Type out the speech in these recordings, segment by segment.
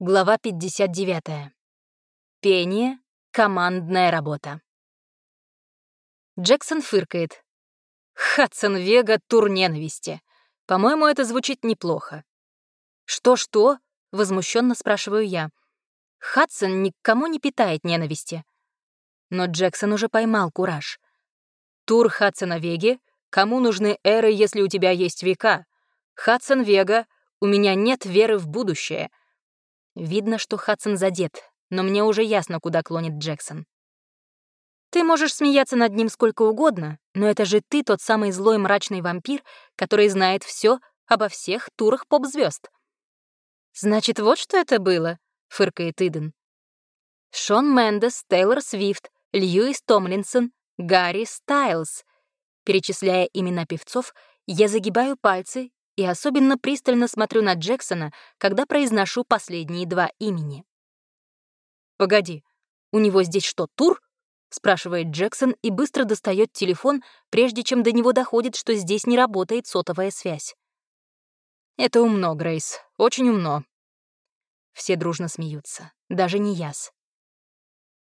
Глава 59. Пение. Командная работа. Джексон фыркает. Хадсон Вега — тур ненависти. По-моему, это звучит неплохо. Что-что? — возмущенно спрашиваю я. Хадсон никому не питает ненависти. Но Джексон уже поймал кураж. Тур Хадсона Веги. Кому нужны эры, если у тебя есть века? Хадсон Вега. У меня нет веры в будущее. Видно, что Хадсон задет, но мне уже ясно, куда клонит Джексон. Ты можешь смеяться над ним сколько угодно, но это же ты тот самый злой мрачный вампир, который знает все обо всех турах поп звезд «Значит, вот что это было», — фыркает Иден. Шон Мендес, Тейлор Свифт, Льюис Томлинсон, Гарри Стайлз. Перечисляя имена певцов, я загибаю пальцы и особенно пристально смотрю на Джексона, когда произношу последние два имени. «Погоди, у него здесь что, тур?» — спрашивает Джексон и быстро достает телефон, прежде чем до него доходит, что здесь не работает сотовая связь. «Это умно, Грейс, очень умно». Все дружно смеются, даже не яс.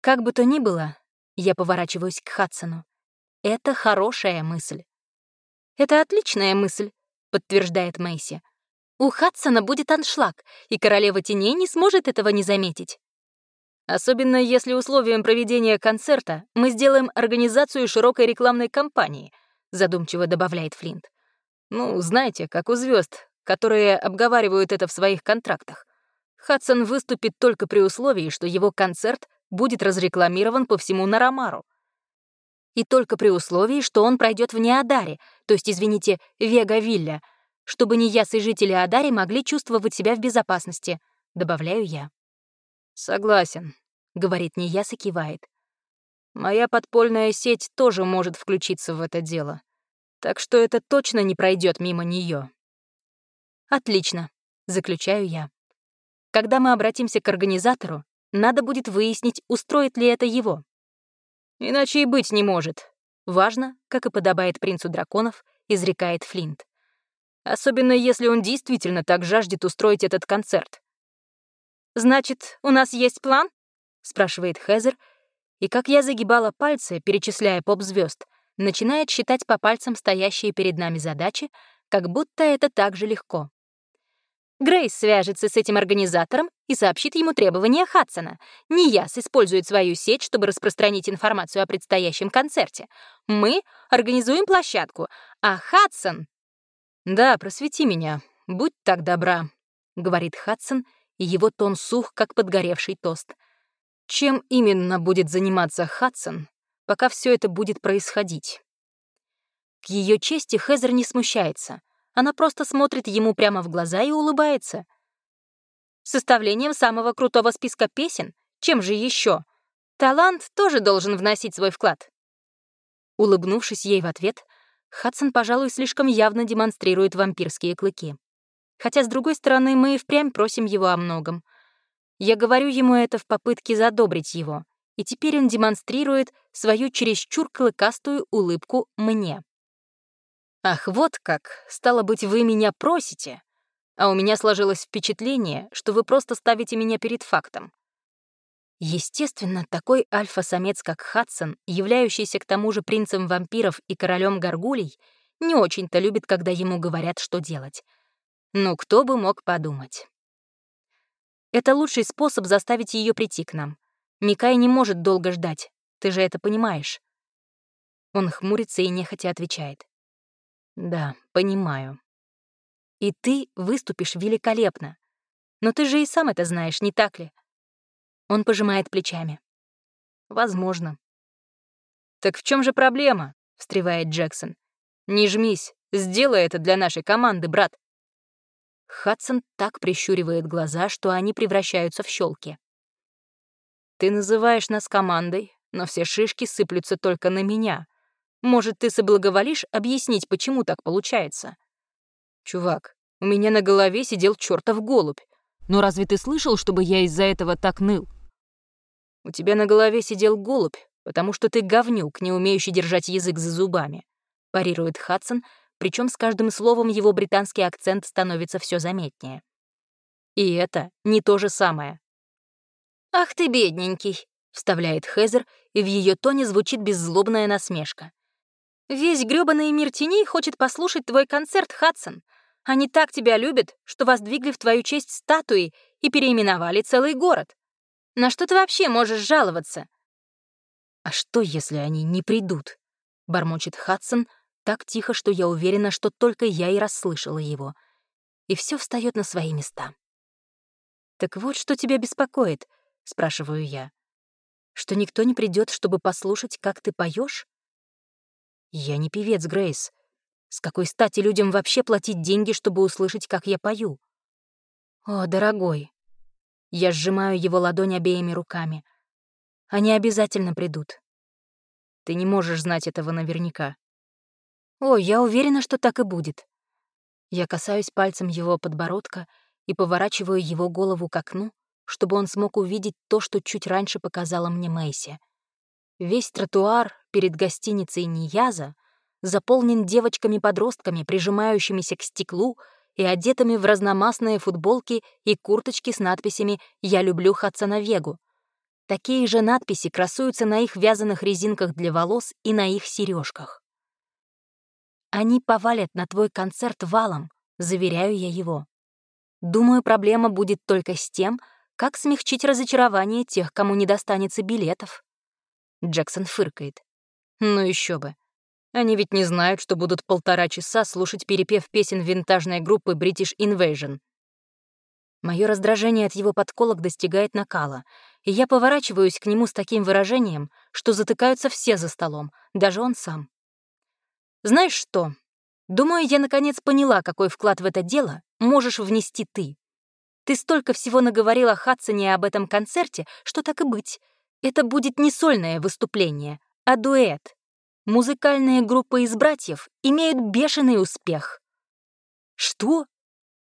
Как бы то ни было, я поворачиваюсь к Хадсону. Это хорошая мысль. Это отличная мысль, подтверждает Мэйси. У Хадсона будет аншлаг, и королева теней не сможет этого не заметить. Особенно если условием проведения концерта мы сделаем организацию широкой рекламной кампании, задумчиво добавляет Флинт. Ну, знаете, как у звезд, которые обговаривают это в своих контрактах. Хадсон выступит только при условии, что его концерт будет разрекламирован по всему Нарамару. И только при условии, что он пройдет в Неодаре, то есть, извините, Вега-Вилля, чтобы Нияс и жители Адари могли чувствовать себя в безопасности, добавляю я. «Согласен», — говорит Нияс и кивает. «Моя подпольная сеть тоже может включиться в это дело, так что это точно не пройдет мимо нее. «Отлично», — заключаю я. «Когда мы обратимся к организатору, надо будет выяснить, устроит ли это его. Иначе и быть не может. Важно, как и подобает принцу драконов, изрекает Флинт. Особенно если он действительно так жаждет устроить этот концерт. «Значит, у нас есть план?» — спрашивает Хезер, и как я загибала пальцы, перечисляя поп звезд начинает считать по пальцам стоящие перед нами задачи, как будто это так же легко. Грейс свяжется с этим организатором и сообщит ему требования Хадсона. Нияс использует свою сеть, чтобы распространить информацию о предстоящем концерте. Мы организуем площадку, а Хадсон... «Да, просвети меня, будь так добра», — говорит Хадсон, и его тон сух, как подгоревший тост. Чем именно будет заниматься Хадсон, пока все это будет происходить? К ее чести Хезер не смущается — она просто смотрит ему прямо в глаза и улыбается. Составлением самого крутого списка песен? Чем же еще? Талант тоже должен вносить свой вклад. Улыбнувшись ей в ответ, Хадсон, пожалуй, слишком явно демонстрирует вампирские клыки. Хотя, с другой стороны, мы и впрямь просим его о многом. Я говорю ему это в попытке задобрить его, и теперь он демонстрирует свою чересчур клыкастую улыбку мне. «Ах, вот как! Стало быть, вы меня просите, а у меня сложилось впечатление, что вы просто ставите меня перед фактом». Естественно, такой альфа-самец, как Хадсон, являющийся к тому же принцем вампиров и королем горгулей, не очень-то любит, когда ему говорят, что делать. Ну, кто бы мог подумать. Это лучший способ заставить ее прийти к нам. Микай не может долго ждать, ты же это понимаешь. Он хмурится и нехотя отвечает. Да, понимаю. И ты выступишь великолепно. Но ты же и сам это знаешь, не так ли? Он пожимает плечами. Возможно. Так в чем же проблема? встревает Джексон. Не жмись, сделай это для нашей команды, брат. Хадсон так прищуривает глаза, что они превращаются в щелки. Ты называешь нас командой, но все шишки сыплются только на меня. Может, ты соблаговолишь объяснить, почему так получается? Чувак, у меня на голове сидел чертов голубь. Но разве ты слышал, чтобы я из-за этого так ныл? У тебя на голове сидел голубь, потому что ты говнюк, не умеющий держать язык за зубами, парирует Хадсон, причем с каждым словом его британский акцент становится все заметнее. И это не то же самое. «Ах ты, бедненький», — вставляет Хезер, и в ее тоне звучит беззлобная насмешка. «Весь грёбаный мир теней хочет послушать твой концерт, Хадсон. Они так тебя любят, что воздвигли в твою честь статуи и переименовали целый город. На что ты вообще можешь жаловаться?» «А что, если они не придут?» — бормочет Хадсон так тихо, что я уверена, что только я и расслышала его. И все встает на свои места. «Так вот, что тебя беспокоит?» — спрашиваю я. «Что никто не придет, чтобы послушать, как ты поешь? «Я не певец, Грейс. С какой стати людям вообще платить деньги, чтобы услышать, как я пою?» «О, дорогой!» Я сжимаю его ладонь обеими руками. «Они обязательно придут. Ты не можешь знать этого наверняка. О, я уверена, что так и будет». Я касаюсь пальцем его подбородка и поворачиваю его голову к окну, чтобы он смог увидеть то, что чуть раньше показала мне Мэйси. Весь тротуар перед гостиницей Нияза заполнен девочками-подростками, прижимающимися к стеклу и одетыми в разномастные футболки и курточки с надписями «Я люблю Хацановегу». Такие же надписи красуются на их вязаных резинках для волос и на их сережках. «Они повалят на твой концерт валом», — заверяю я его. Думаю, проблема будет только с тем, как смягчить разочарование тех, кому не достанется билетов. Джексон фыркает. Ну еще бы. Они ведь не знают, что будут полтора часа слушать перепев песен винтажной группы British Invasion. Мое раздражение от его подколок достигает накала, и я поворачиваюсь к нему с таким выражением, что затыкаются все за столом, даже он сам. Знаешь что? Думаю, я наконец поняла, какой вклад в это дело можешь внести ты. Ты столько всего наговорил о Хадсоне об этом концерте, что так и быть. Это будет не сольное выступление, а дуэт. Музыкальные группы из братьев имеют бешеный успех. Что?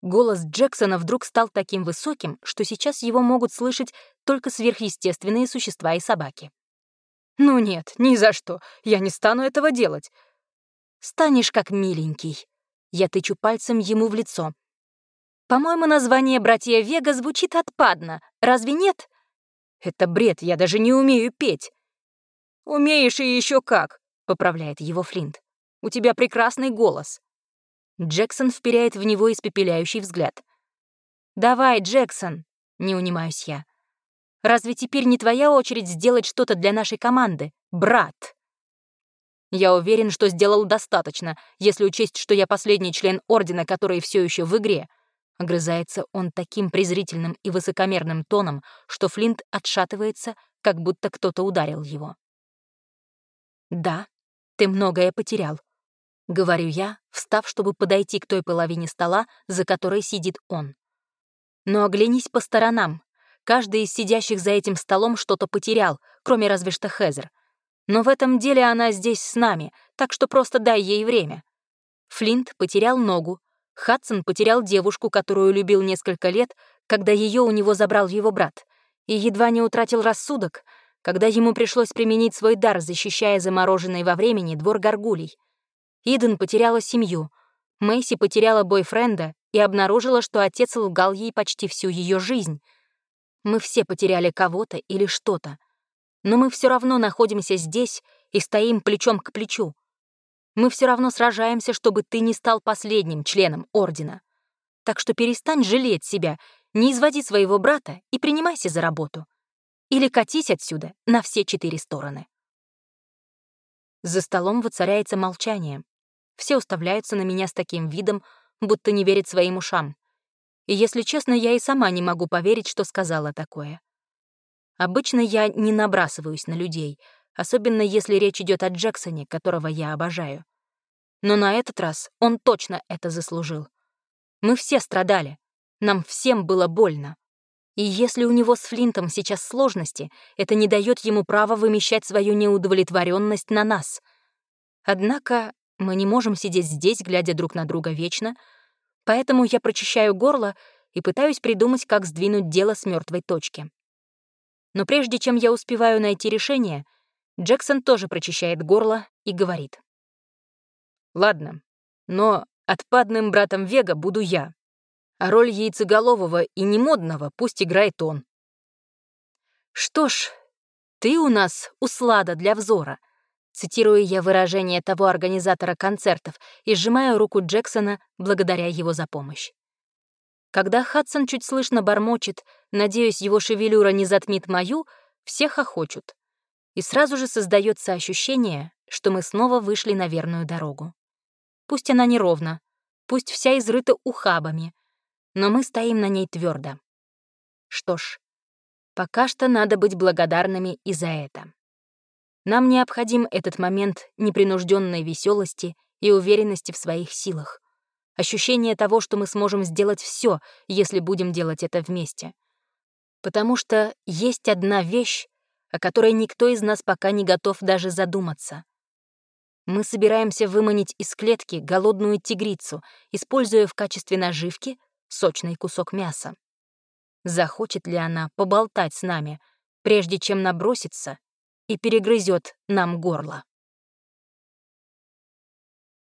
Голос Джексона вдруг стал таким высоким, что сейчас его могут слышать только сверхъестественные существа и собаки. «Ну нет, ни за что. Я не стану этого делать. Станешь как миленький». Я тычу пальцем ему в лицо. По-моему, название «Братья Вега» звучит отпадно. Разве нет? Это бред, я даже не умею петь. Умеешь и еще как, поправляет его Флинт. У тебя прекрасный голос. Джексон вперяет в него испепеляющий взгляд. «Давай, Джексон!» — не унимаюсь я. «Разве теперь не твоя очередь сделать что-то для нашей команды, брат?» Я уверен, что сделал достаточно, если учесть, что я последний член Ордена, который все еще в игре. Огрызается он таким презрительным и высокомерным тоном, что Флинт отшатывается, как будто кто-то ударил его. «Да, ты многое потерял», — говорю я, встав, чтобы подойти к той половине стола, за которой сидит он. «Но оглянись по сторонам. Каждый из сидящих за этим столом что-то потерял, кроме разве что Хезер. Но в этом деле она здесь с нами, так что просто дай ей время». Флинт потерял ногу, Хадсон потерял девушку, которую любил несколько лет, когда ее у него забрал его брат, и едва не утратил рассудок, когда ему пришлось применить свой дар, защищая замороженный во времени двор горгулей. Иден потеряла семью, Мэйси потеряла бойфренда и обнаружила, что отец лгал ей почти всю ее жизнь. Мы все потеряли кого-то или что-то. Но мы все равно находимся здесь и стоим плечом к плечу, мы все равно сражаемся, чтобы ты не стал последним членом Ордена. Так что перестань жалеть себя, не изводи своего брата и принимайся за работу. Или катись отсюда на все четыре стороны. За столом воцаряется молчание. Все уставляются на меня с таким видом, будто не верят своим ушам. И, если честно, я и сама не могу поверить, что сказала такое. Обычно я не набрасываюсь на людей — особенно если речь идет о Джексоне, которого я обожаю. Но на этот раз он точно это заслужил. Мы все страдали, нам всем было больно. И если у него с Флинтом сейчас сложности, это не дает ему права вымещать свою неудовлетворенность на нас. Однако мы не можем сидеть здесь, глядя друг на друга вечно, поэтому я прочищаю горло и пытаюсь придумать, как сдвинуть дело с мертвой точки. Но прежде чем я успеваю найти решение — Джексон тоже прочищает горло и говорит. «Ладно, но отпадным братом Вега буду я. а роль яйцеголового и немодного пусть играет он. Что ж, ты у нас услада для взора, цитирую я выражение того организатора концертов и сжимаю руку Джексона, благодаря его за помощь. Когда Хадсон чуть слышно бормочет, надеюсь, его шевелюра не затмит мою, все хохочут. И сразу же создается ощущение, что мы снова вышли на верную дорогу. Пусть она неровна, пусть вся изрыта ухабами, но мы стоим на ней твердо. Что ж, пока что надо быть благодарными и за это. Нам необходим этот момент непринужденной веселости и уверенности в своих силах. Ощущение того, что мы сможем сделать все, если будем делать это вместе. Потому что есть одна вещь, о которой никто из нас пока не готов даже задуматься. Мы собираемся выманить из клетки голодную тигрицу, используя в качестве наживки сочный кусок мяса. Захочет ли она поболтать с нами, прежде чем наброситься и перегрызет нам горло?